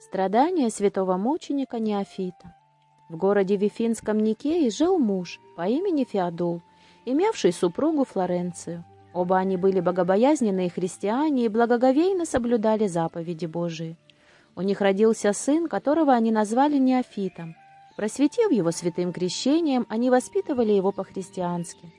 Страдания святого мученика Неофита. В городе Вифинском Никее жил муж по имени Феодул, имевший супругу Флоренцию. Оба они были богобоязненные христиане и благоговейно соблюдали заповеди Божии. У них родился сын, которого они назвали Неофитом. Просветив его святым крещением, они воспитывали его по-христиански.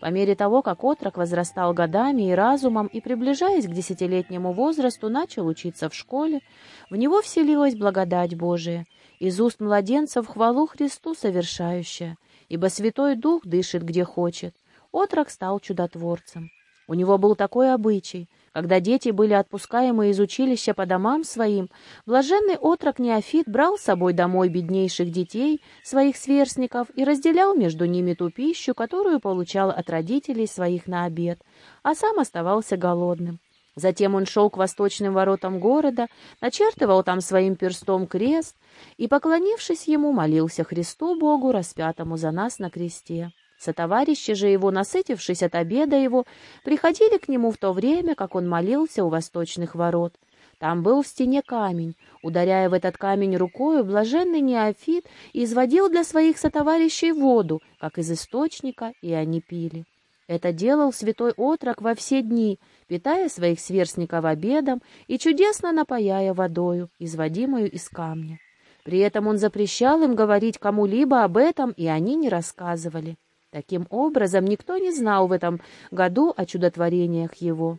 По мере того, как отрок возрастал годами и разумом и, приближаясь к десятилетнему возрасту, начал учиться в школе, в него вселилась благодать Божия, из уст младенцев хвалу Христу совершающая, ибо Святой Дух дышит где хочет. Отрок стал чудотворцем. У него был такой обычай. Когда дети были отпускаемы из училища по домам своим, блаженный отрок Неофит брал с собой домой беднейших детей, своих сверстников, и разделял между ними ту пищу, которую получал от родителей своих на обед, а сам оставался голодным. Затем он шел к восточным воротам города, начертывал там своим перстом крест и, поклонившись ему, молился Христу Богу, распятому за нас на кресте. Сотоварищи же его, насытившись от обеда его, приходили к нему в то время, как он молился у восточных ворот. Там был в стене камень. Ударяя в этот камень рукою, блаженный Неофит изводил для своих сотоварищей воду, как из источника, и они пили. Это делал святой отрок во все дни, питая своих сверстников обедом и чудесно напаяя водою, изводимую из камня. При этом он запрещал им говорить кому-либо об этом, и они не рассказывали. Таким образом, никто не знал в этом году о чудотворениях его.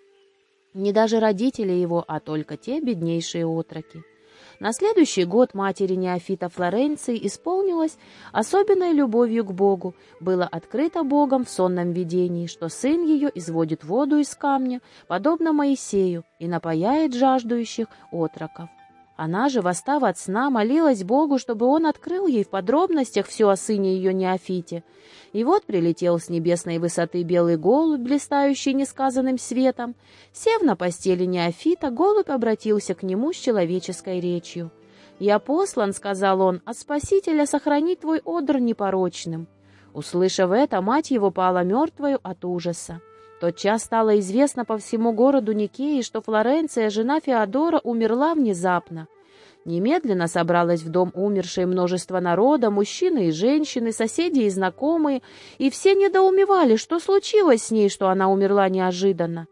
Не даже родители его, а только те беднейшие отроки. На следующий год матери Неофита Флоренции исполнилось особенной любовью к Богу. Было открыто Богом в сонном видении, что сын ее изводит воду из камня, подобно Моисею, и напаяет жаждущих отроков. Она же, восстав от сна, молилась Богу, чтобы он открыл ей в подробностях все о сыне ее Неофите. И вот прилетел с небесной высоты белый голубь, блистающий несказанным светом. Сев на постели Неофита, голубь обратился к нему с человеческой речью. «Я послан, — сказал он, — от Спасителя сохранить твой одр непорочным». Услышав это, мать его пала мертвою от ужаса. Тотчас стало известно по всему городу Никеи, что Флоренция, жена Феодора, умерла внезапно. Немедленно собралось в дом умершей множество народа, мужчины и женщины, соседи и знакомые, и все недоумевали, что случилось с ней, что она умерла неожиданно.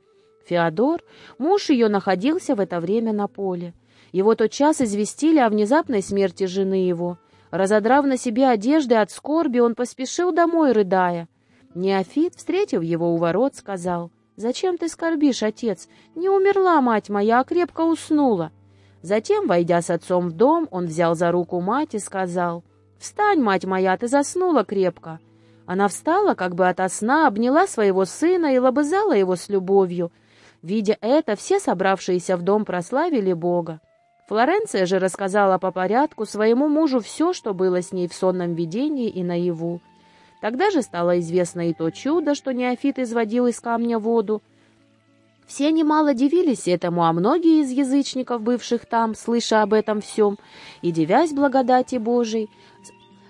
Феодор, муж ее, находился в это время на поле. Его тотчас известили о внезапной смерти жены его. Разодрав на себе одежды от скорби, он поспешил домой, рыдая. Неофит, встретив его у ворот, сказал, «Зачем ты скорбишь, отец? Не умерла мать моя, а крепко уснула». Затем, войдя с отцом в дом, он взял за руку мать и сказал, «Встань, мать моя, ты заснула крепко». Она встала, как бы ото сна, обняла своего сына и лобызала его с любовью. Видя это, все собравшиеся в дом прославили Бога. Флоренция же рассказала по порядку своему мужу все, что было с ней в сонном видении и наяву. Тогда же стало известно и то чудо, что Неофит изводил из камня воду. Все немало дивились этому, а многие из язычников, бывших там, слыша об этом всем, и девясь благодати Божией,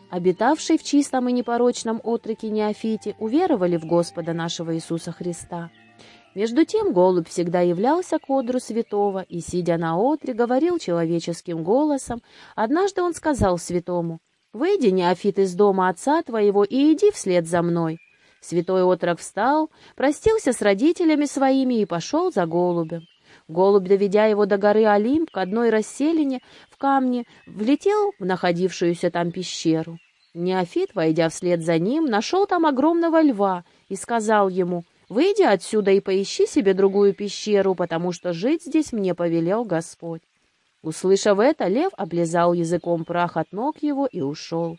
обитавшей в чистом и непорочном отроке Неофите, уверовали в Господа нашего Иисуса Христа. Между тем голубь всегда являлся к одру святого и, сидя на отре, говорил человеческим голосом. Однажды он сказал святому, «Выйди, Неофит, из дома отца твоего и иди вслед за мной». Святой отрок встал, простился с родителями своими и пошел за голубем. Голубь, доведя его до горы Олимп, к одной расселине в камне, влетел в находившуюся там пещеру. Неофит, войдя вслед за ним, нашел там огромного льва и сказал ему, «Выйди отсюда и поищи себе другую пещеру, потому что жить здесь мне повелел Господь». Услышав это, лев облизал языком прах от ног его и ушел.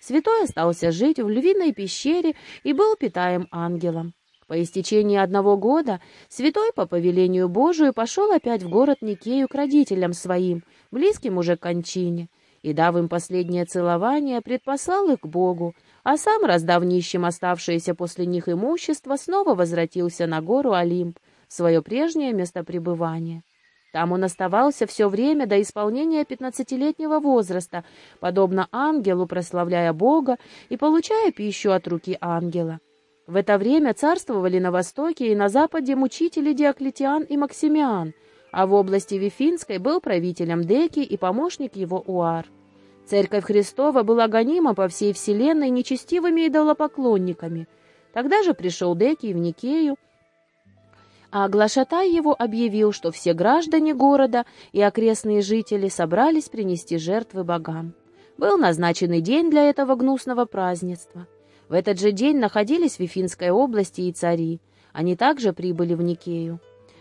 Святой остался жить в львиной пещере и был питаем ангелом. По истечении одного года святой по повелению Божию пошел опять в город Никею к родителям своим, близким уже к кончине, и, дав им последнее целование, предпослал их к Богу, а сам, раздав нищим оставшееся после них имущество, снова возвратился на гору Олимп, свое прежнее место пребывания. Там он оставался все время до исполнения пятнадцатилетнего возраста, подобно ангелу, прославляя Бога и получая пищу от руки ангела. В это время царствовали на востоке и на западе мучители Диоклетиан и Максимиан, а в области Вифинской был правителем Деки и помощник его Уар. Церковь Христова была гонима по всей вселенной нечестивыми идолопоклонниками. Тогда же пришел Деки в Никею, а Глашатай его объявил, что все граждане города и окрестные жители собрались принести жертвы богам. Был назначенный день для этого гнусного празднества. В этот же день находились в Вифинской области и цари. Они также прибыли в Никею.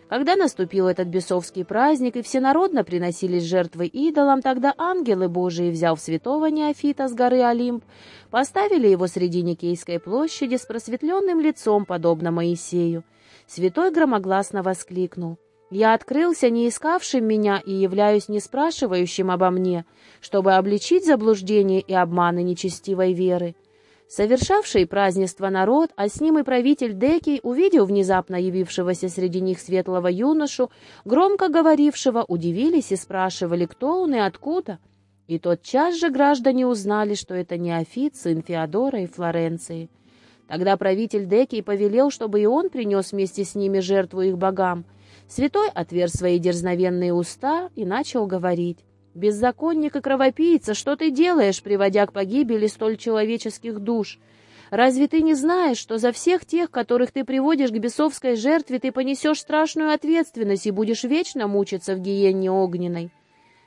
Когда наступил этот бесовский праздник, и всенародно приносились жертвы идолам, тогда ангелы Божии, взяв святого Неофита с горы Олимп, поставили его среди Никейской площади с просветленным лицом, подобно Моисею. Святой громогласно воскликнул. «Я открылся не искавшим меня и являюсь не спрашивающим обо мне, чтобы обличить заблуждение и обманы нечестивой веры. Совершавший празднество народ, а с ним и правитель Декий, увидел внезапно явившегося среди них светлого юношу, громко говорившего, удивились и спрашивали, кто он и откуда. И тотчас же граждане узнали, что это Неофит, сын Феодора и Флоренции. Тогда правитель Декий повелел, чтобы и он принес вместе с ними жертву их богам. Святой отверз свои дерзновенные уста и начал говорить. «Беззаконник и кровопийца, что ты делаешь, приводя к погибели столь человеческих душ? Разве ты не знаешь, что за всех тех, которых ты приводишь к бесовской жертве, ты понесешь страшную ответственность и будешь вечно мучиться в гиенне огненной?»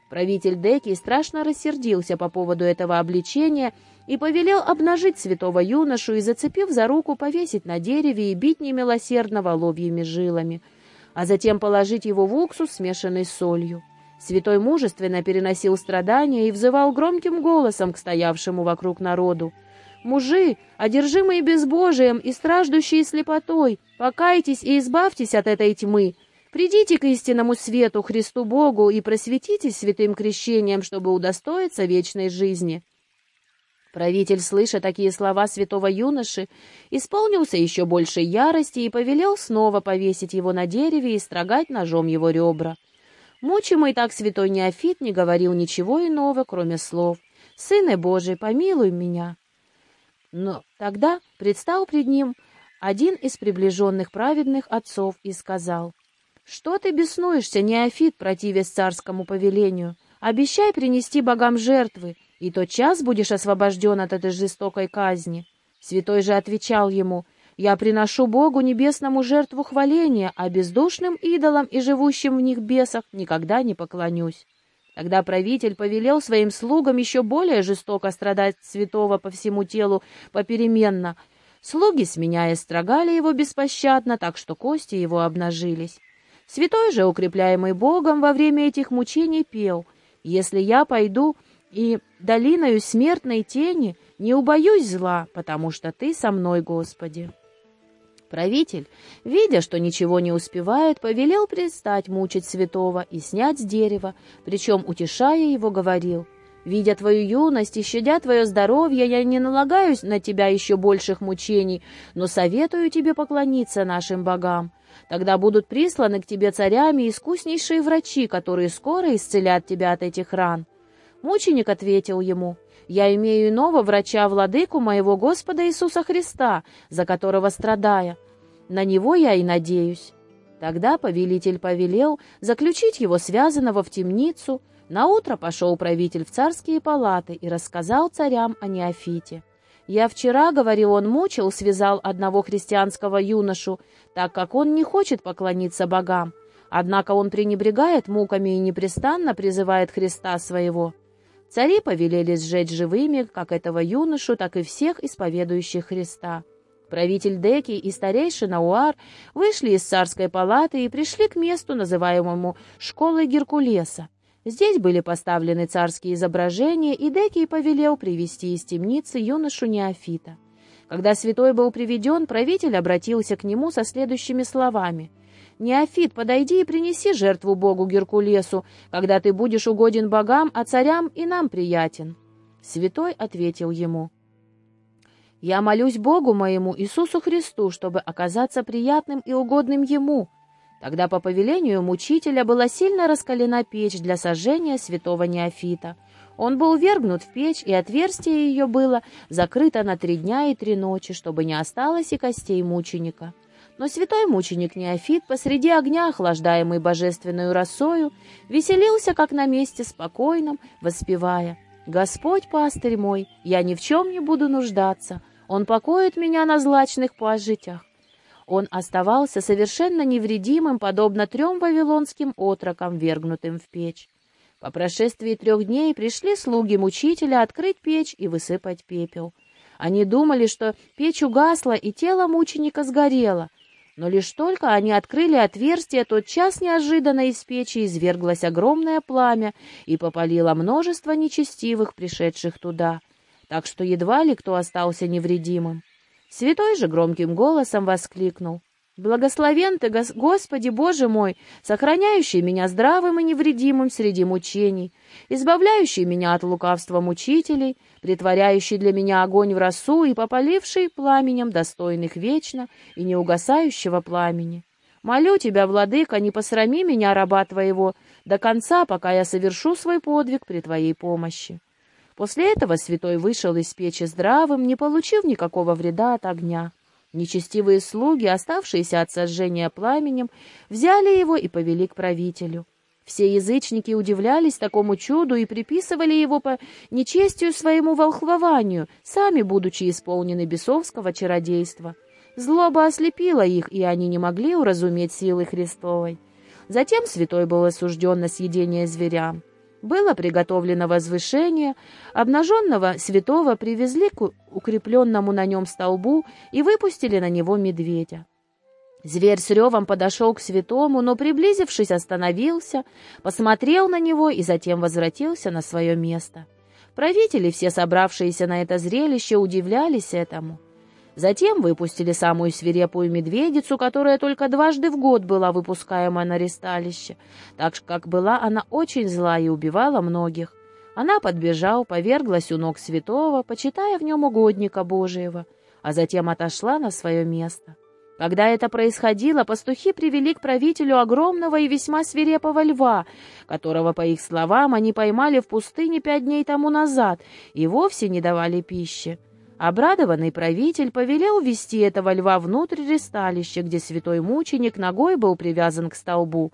Правитель Деки страшно рассердился по поводу этого обличения и повелел обнажить святого юношу и, зацепив за руку, повесить на дереве и бить немилосердно воловьими жилами, а затем положить его в уксус, смешанный с солью. Святой мужественно переносил страдания и взывал громким голосом к стоявшему вокруг народу. «Мужи, одержимые безбожием и страждущие слепотой, покайтесь и избавьтесь от этой тьмы. Придите к истинному свету, Христу Богу, и просветитесь святым крещением, чтобы удостоиться вечной жизни». Правитель, слыша такие слова святого юноши, исполнился еще большей ярости и повелел снова повесить его на дереве и строгать ножом его ребра. Мучимый так святой Неофит не говорил ничего иного, кроме слов «Сыне Божий, помилуй меня». Но тогда предстал пред ним один из приближенных праведных отцов и сказал «Что ты беснуешься, Неофит, противясь царскому повелению? Обещай принести богам жертвы, и тот час будешь освобожден от этой жестокой казни». Святой же отвечал ему — я приношу Богу небесному жертву хваления, а бездушным идолам и живущим в них бесах никогда не поклонюсь. Тогда правитель повелел своим слугам еще более жестоко страдать святого по всему телу попеременно. Слуги, сменяя, строгали его беспощадно, так что кости его обнажились. Святой же, укрепляемый Богом, во время этих мучений пел «Если я пойду и долиною смертной тени, не убоюсь зла, потому что Ты со мной, Господи». Правитель, видя, что ничего не успевает, повелел перестать мучить святого и снять с дерева, причем, утешая его, говорил, «Видя твою юность и щадя твое здоровье, я не налагаюсь на тебя еще больших мучений, но советую тебе поклониться нашим богам. Тогда будут присланы к тебе царями искуснейшие врачи, которые скоро исцелят тебя от этих ран». Мученик ответил ему, я имею иного врача, владыку моего Господа Иисуса Христа, за которого страдая. На него я и надеюсь». Тогда повелитель повелел заключить его связанного в темницу. Наутро пошел правитель в царские палаты и рассказал царям о Неофите. «Я вчера, — говорил он, — мучил, связал одного христианского юношу, так как он не хочет поклониться богам. Однако он пренебрегает муками и непрестанно призывает Христа своего. Цари повелели сжечь живыми как этого юношу, так и всех исповедующих Христа. Правитель Деки и старейшина Уар вышли из царской палаты и пришли к месту, называемому «Школой Геркулеса». Здесь были поставлены царские изображения, и Деки повелел привести из темницы юношу Неофита. Когда святой был приведен, правитель обратился к нему со следующими словами — «Неофит, подойди и принеси жертву Богу Геркулесу, когда ты будешь угоден богам, а царям и нам приятен». Святой ответил ему, «Я молюсь Богу моему Иисусу Христу, чтобы оказаться приятным и угодным Ему». Тогда по повелению мучителя была сильно раскалена печь для сожжения святого Неофита. Он был вергнут в печь, и отверстие ее было закрыто на три дня и три ночи, чтобы не осталось и костей мученика. Но святой мученик Неофит посреди огня, охлаждаемый божественную росою, веселился, как на месте спокойном, воспевая «Господь, пастырь мой, я ни в чем не буду нуждаться, Он покоит меня на злачных пажитях». Он оставался совершенно невредимым, подобно трем вавилонским отрокам, вергнутым в печь. По прошествии трех дней пришли слуги мучителя открыть печь и высыпать пепел. Они думали, что печь угасла и тело мученика сгорело, но лишь только они открыли отверстие, тот час неожиданно из печи изверглось огромное пламя и попалило множество нечестивых, пришедших туда, так что едва ли кто остался невредимым. Святой же громким голосом воскликнул. «Благословен ты, Господи Боже мой, сохраняющий меня здравым и невредимым среди мучений, избавляющий меня от лукавства мучителей, притворяющий для меня огонь в росу и попаливший пламенем достойных вечно и неугасающего пламени. Молю тебя, владыка, не посрами меня, раба твоего, до конца, пока я совершу свой подвиг при твоей помощи». После этого святой вышел из печи здравым, не получив никакого вреда от огня. Нечестивые слуги, оставшиеся от сожжения пламенем, взяли его и повели к правителю. Все язычники удивлялись такому чуду и приписывали его по нечестию своему волхвованию, сами будучи исполнены бесовского чародейства. Злоба ослепила их, и они не могли уразуметь силы Христовой. Затем святой был осужден на съедение зверям. Было приготовлено возвышение, обнаженного святого привезли к укрепленному на нем столбу и выпустили на него медведя. Зверь с ревом подошел к святому, но, приблизившись, остановился, посмотрел на него и затем возвратился на свое место. Правители, все собравшиеся на это зрелище, удивлялись этому. Затем выпустили самую свирепую медведицу, которая только дважды в год была выпускаема на ресталище, так как была она очень зла и убивала многих. Она подбежал, поверглась у ног святого, почитая в нем угодника Божиего, а затем отошла на свое место. Когда это происходило, пастухи привели к правителю огромного и весьма свирепого льва, которого, по их словам, они поймали в пустыне пять дней тому назад и вовсе не давали пищи. Обрадованный правитель повелел вести этого льва внутрь ресталища, где святой мученик ногой был привязан к столбу.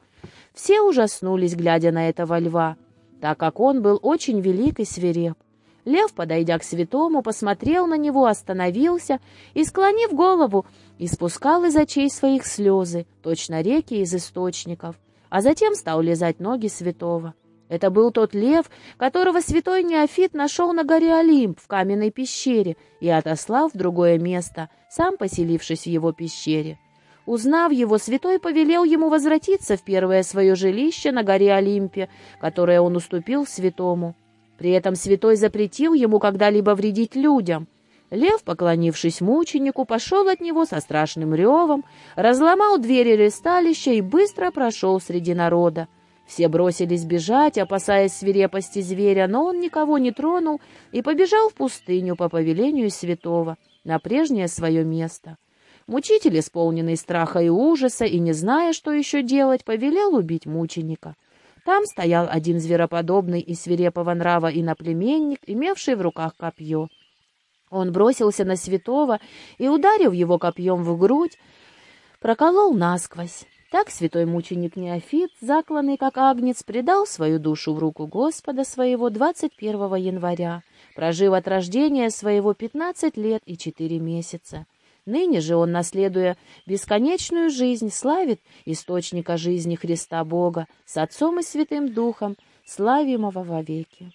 Все ужаснулись, глядя на этого льва, так как он был очень велик и свиреп. Лев, подойдя к святому, посмотрел на него, остановился и, склонив голову, испускал из очей своих слезы, точно реки из источников, а затем стал лизать ноги святого. Это был тот лев, которого святой Неофит нашел на горе Олимп в каменной пещере и отослал в другое место, сам поселившись в его пещере. Узнав его, святой повелел ему возвратиться в первое свое жилище на горе Олимпе, которое он уступил святому. При этом святой запретил ему когда-либо вредить людям. Лев, поклонившись мученику, пошел от него со страшным ревом, разломал двери ресталища и быстро прошел среди народа. Все бросились бежать, опасаясь свирепости зверя, но он никого не тронул и побежал в пустыню по повелению святого, на прежнее свое место. Мучитель, исполненный страха и ужаса и не зная, что еще делать, повелел убить мученика. Там стоял один звероподобный и свирепого нрава иноплеменник, имевший в руках копье. Он бросился на святого и, ударив его копьем в грудь, проколол насквозь. Так святой мученик Неофит, закланный как агнец, предал свою душу в руку Господа своего 21 января, прожив от рождения своего 15 лет и 4 месяца. Ныне же он, наследуя бесконечную жизнь, славит источника жизни Христа Бога с Отцом и Святым Духом, славимого вовеки.